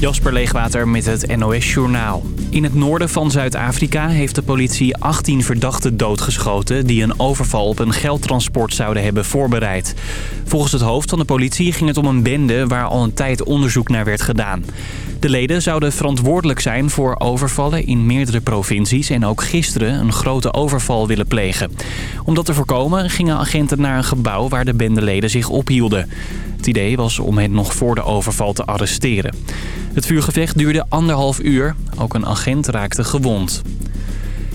Jasper Leegwater met het NOS Journaal. In het noorden van Zuid-Afrika heeft de politie 18 verdachten doodgeschoten... die een overval op een geldtransport zouden hebben voorbereid. Volgens het hoofd van de politie ging het om een bende... waar al een tijd onderzoek naar werd gedaan. De leden zouden verantwoordelijk zijn voor overvallen in meerdere provincies... en ook gisteren een grote overval willen plegen. Om dat te voorkomen gingen agenten naar een gebouw waar de bendeleden zich ophielden. Het idee was om hen nog voor de overval te arresteren. Het vuurgevecht duurde anderhalf uur. Ook een agent raakte gewond.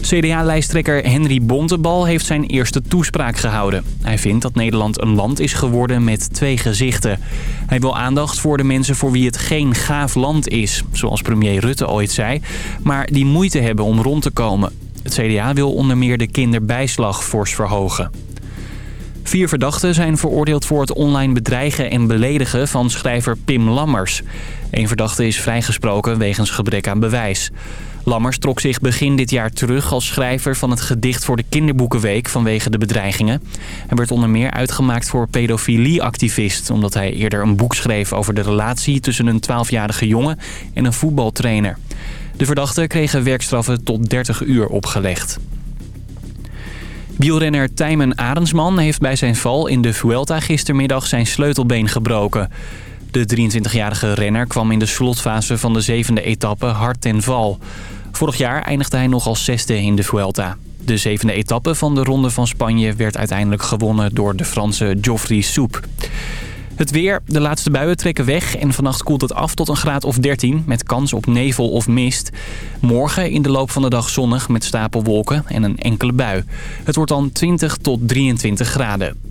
CDA-lijsttrekker Henry Bontebal heeft zijn eerste toespraak gehouden. Hij vindt dat Nederland een land is geworden met twee gezichten. Hij wil aandacht voor de mensen voor wie het geen gaaf land is, zoals premier Rutte ooit zei, maar die moeite hebben om rond te komen. Het CDA wil onder meer de kinderbijslag fors verhogen. Vier verdachten zijn veroordeeld voor het online bedreigen en beledigen van schrijver Pim Lammers. Een verdachte is vrijgesproken wegens gebrek aan bewijs. Lammers trok zich begin dit jaar terug als schrijver van het gedicht voor de kinderboekenweek vanwege de bedreigingen. Hij werd onder meer uitgemaakt voor pedofilieactivist omdat hij eerder een boek schreef over de relatie tussen een 12-jarige jongen en een voetbaltrainer. De verdachten kregen werkstraffen tot 30 uur opgelegd. Wielrenner Tijmen Arendsman heeft bij zijn val in de Vuelta gistermiddag zijn sleutelbeen gebroken. De 23-jarige renner kwam in de slotfase van de zevende etappe hard ten val. Vorig jaar eindigde hij nog als zesde in de Vuelta. De zevende etappe van de Ronde van Spanje werd uiteindelijk gewonnen door de Franse Geoffrey Soep. Het weer, de laatste buien trekken weg en vannacht koelt het af tot een graad of 13 met kans op nevel of mist. Morgen in de loop van de dag zonnig met stapelwolken en een enkele bui. Het wordt dan 20 tot 23 graden.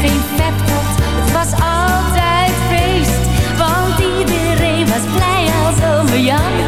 Geen peptot, het was altijd feest. Want iedereen was blij als ome Jan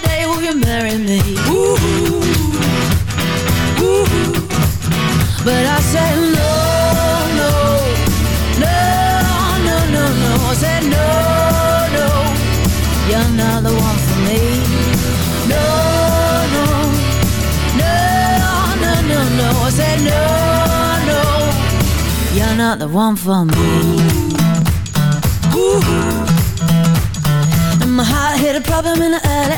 you marry me? But I said, No, no, no, no, no, no. I said, No, no, you're not the one for me. No, no, no, no, no, no. I said, No, no, you're not the one for me. And my heart hit a problem in the early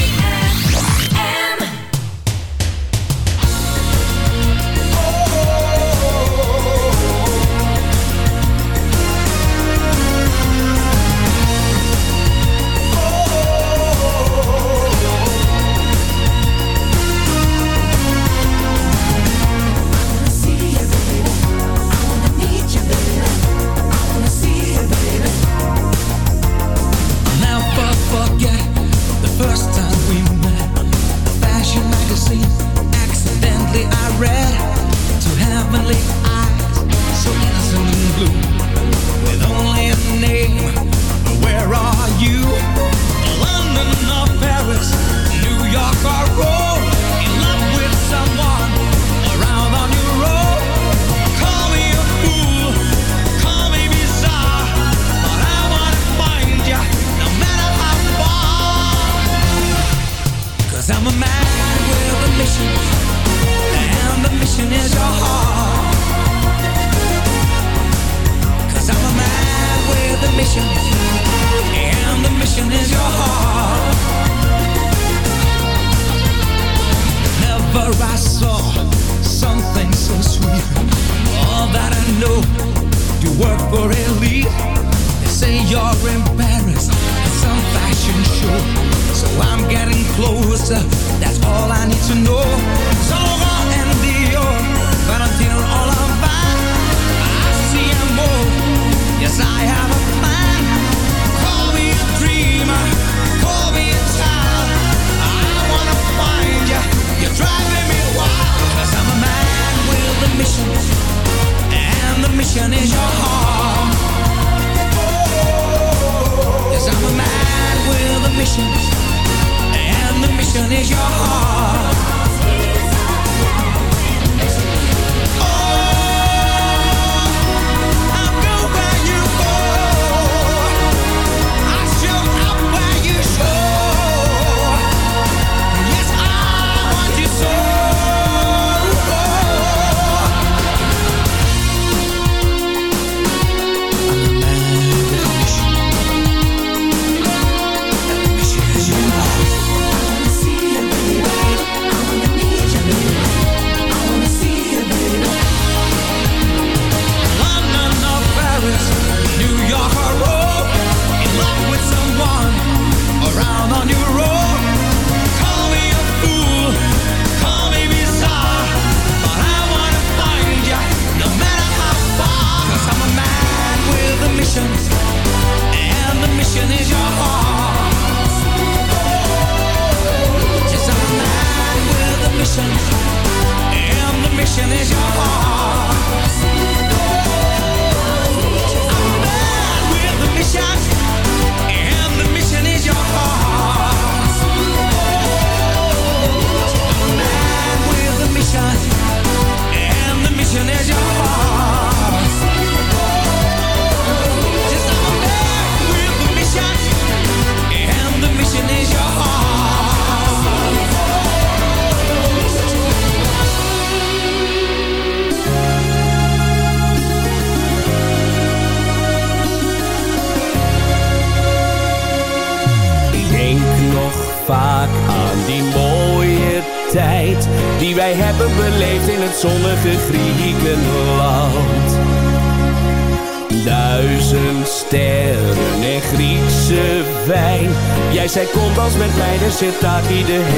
zit daar iedereen.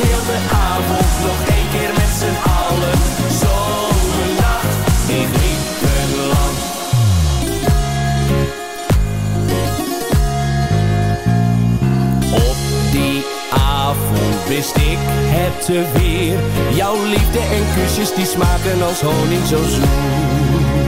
heel de avond nog één keer met z'n allen. Zomernacht, in iedere land. Op die avond wist ik het te weer. Jouw liefde en kusjes die smaken als honing zo zo.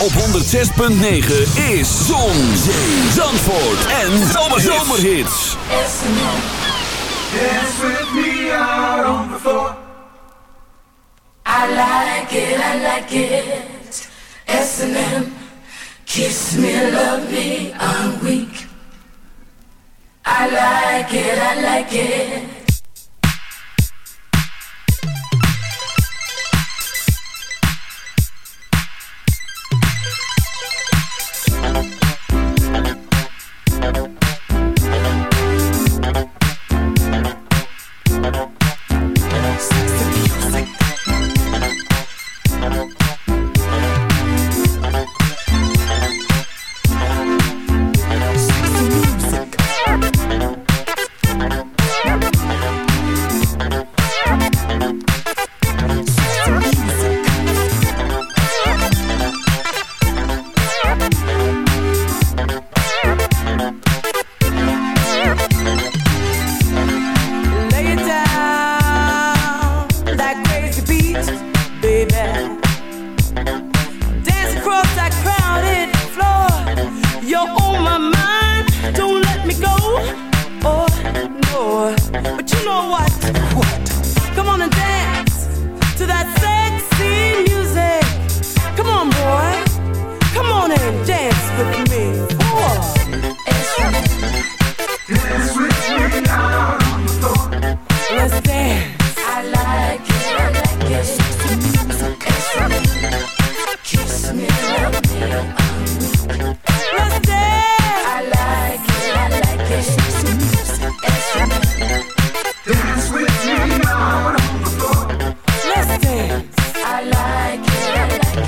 op 106.9 is Zon, Zee, Zandvoort en Zomerhits. Dance with me out on the floor. I like it, I like it. S&M, kiss me, love me, I'm weak. I like it, I like it.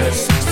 Cause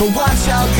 But watch out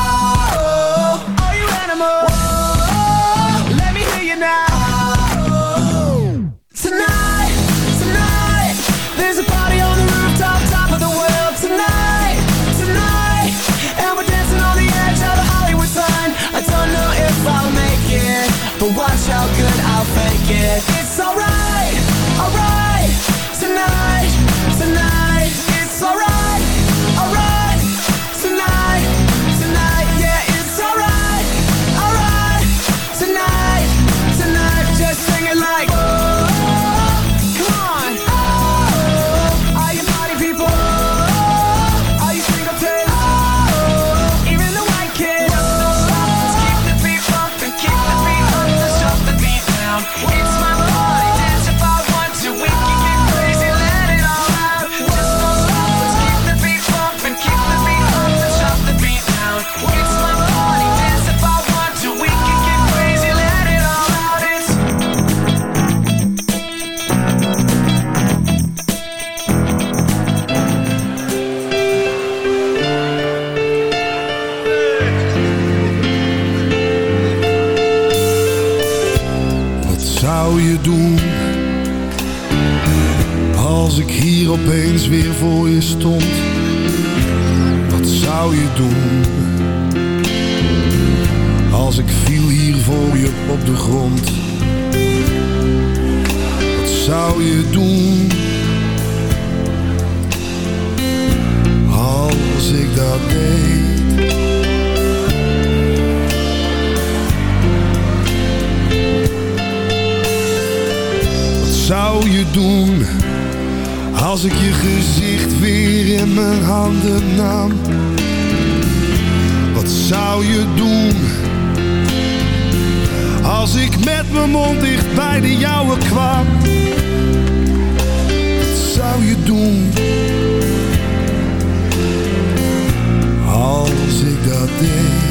夜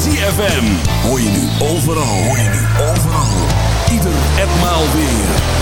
Cfm Hoor je nu overal. Hoor je nu overal. Ieder etmaal weer.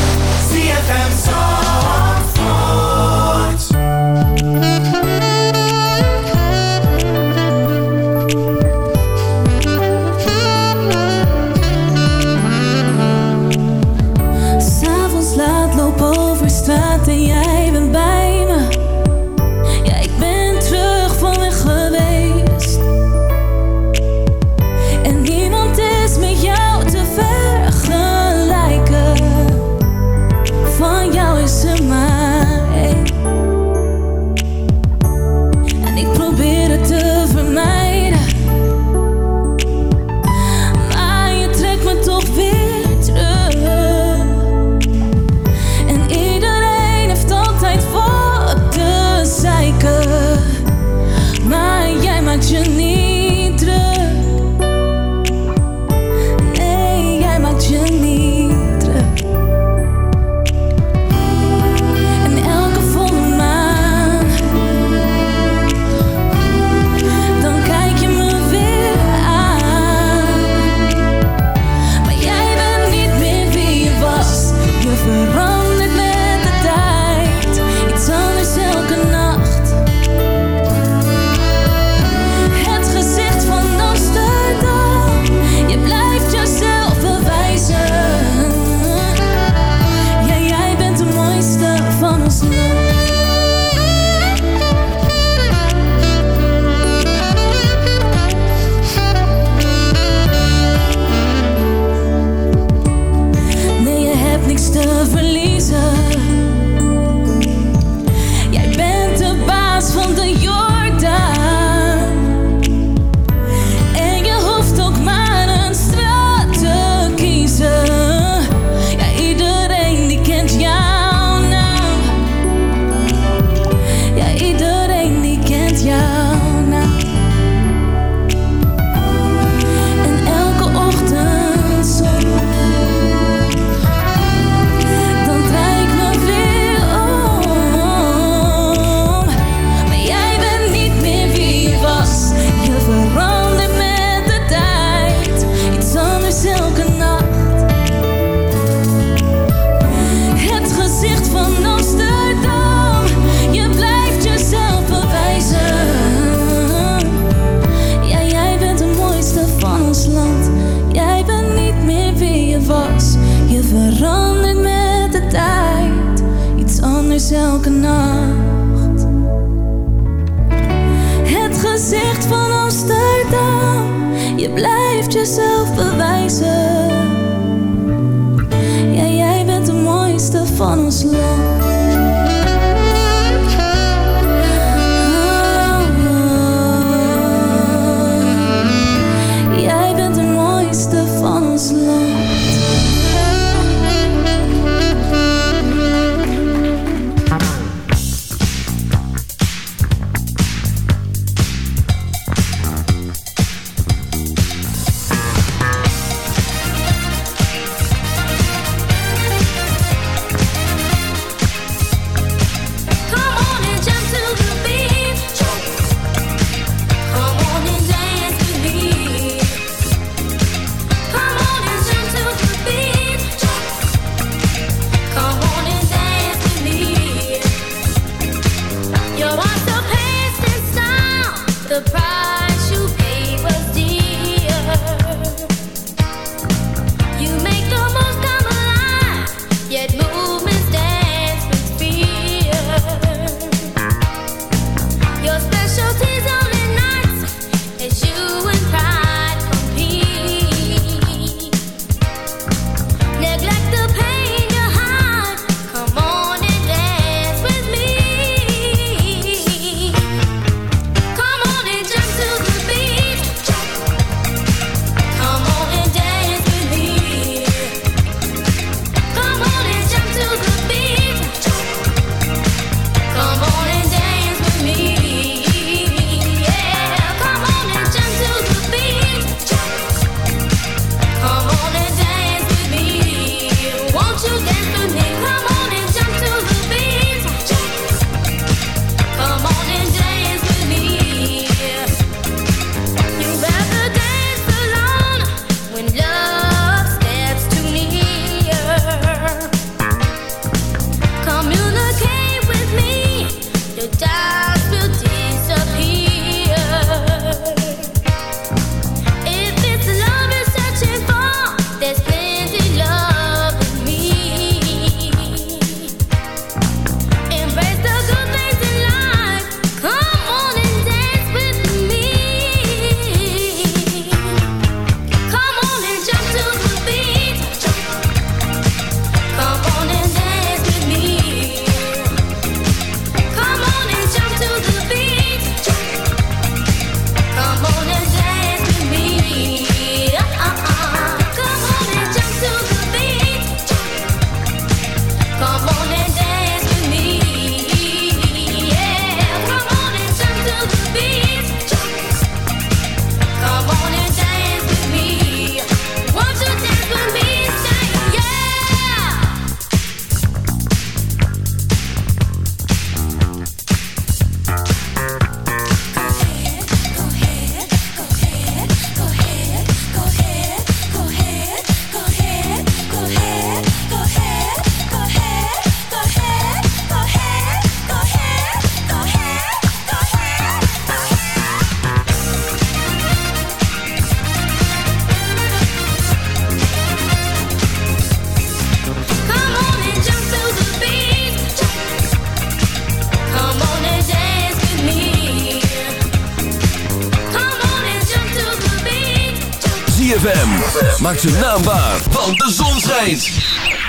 maak zijn naam waar, want de zon schijnt.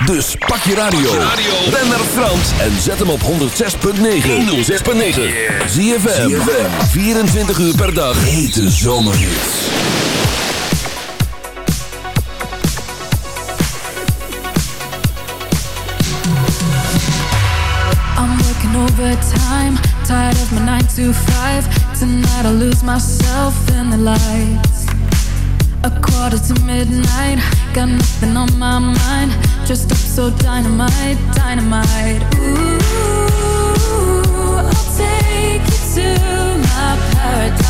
Dus pak je radio. Ben naar Frans en zet hem op 106.9. 106.9. Zie je 24 uur per dag. Hete zomerhits. I'm working overtime, tired of my 9 to 5. Tonight I lose myself in the lights. A quarter to midnight. Got nothing on my mind. Just up so dynamite, dynamite. Ooh, I'll take you to my paradise.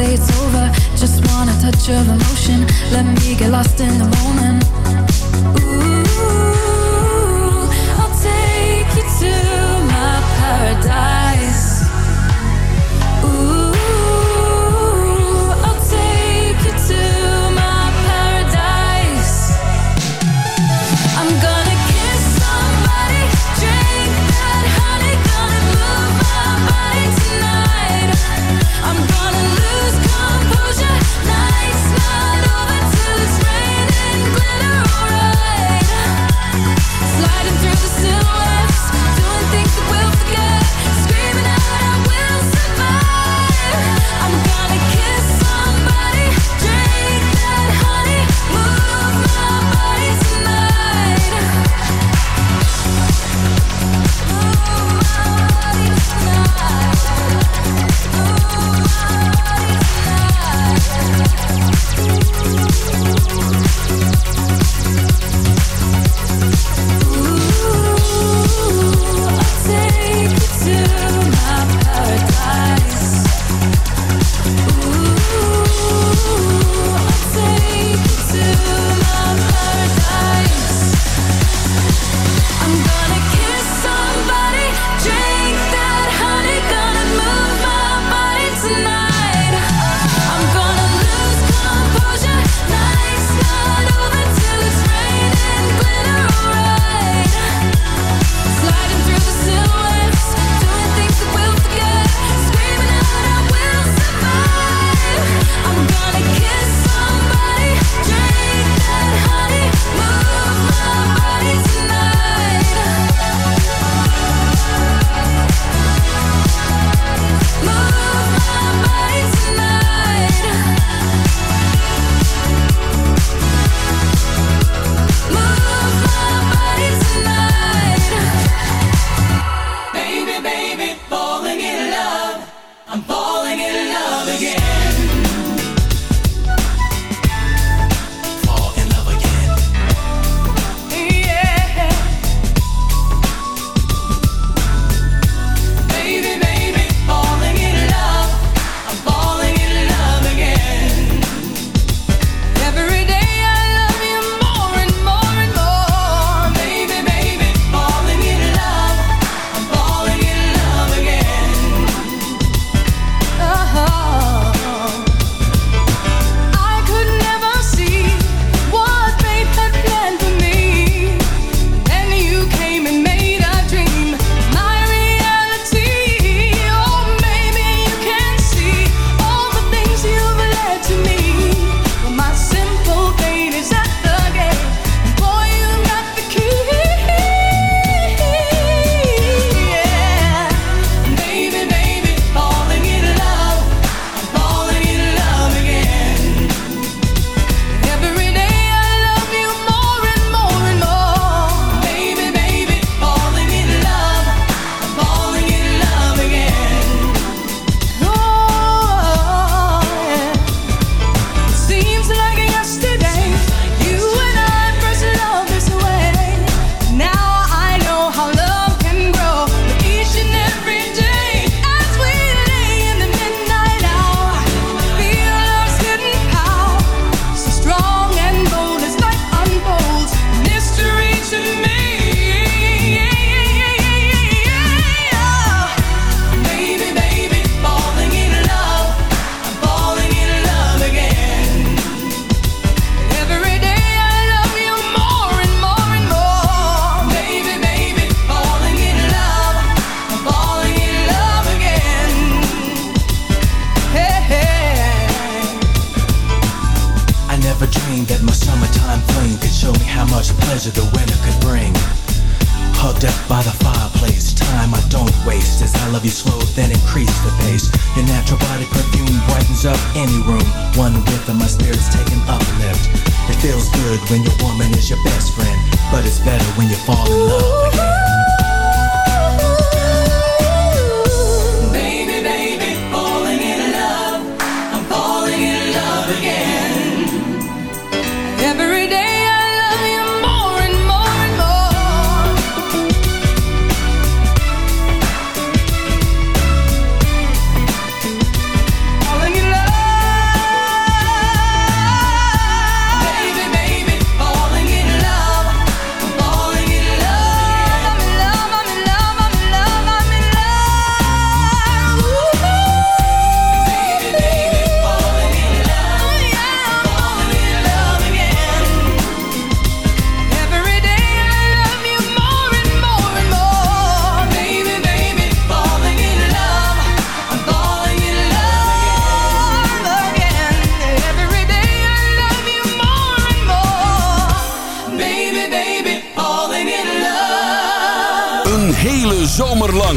Say it's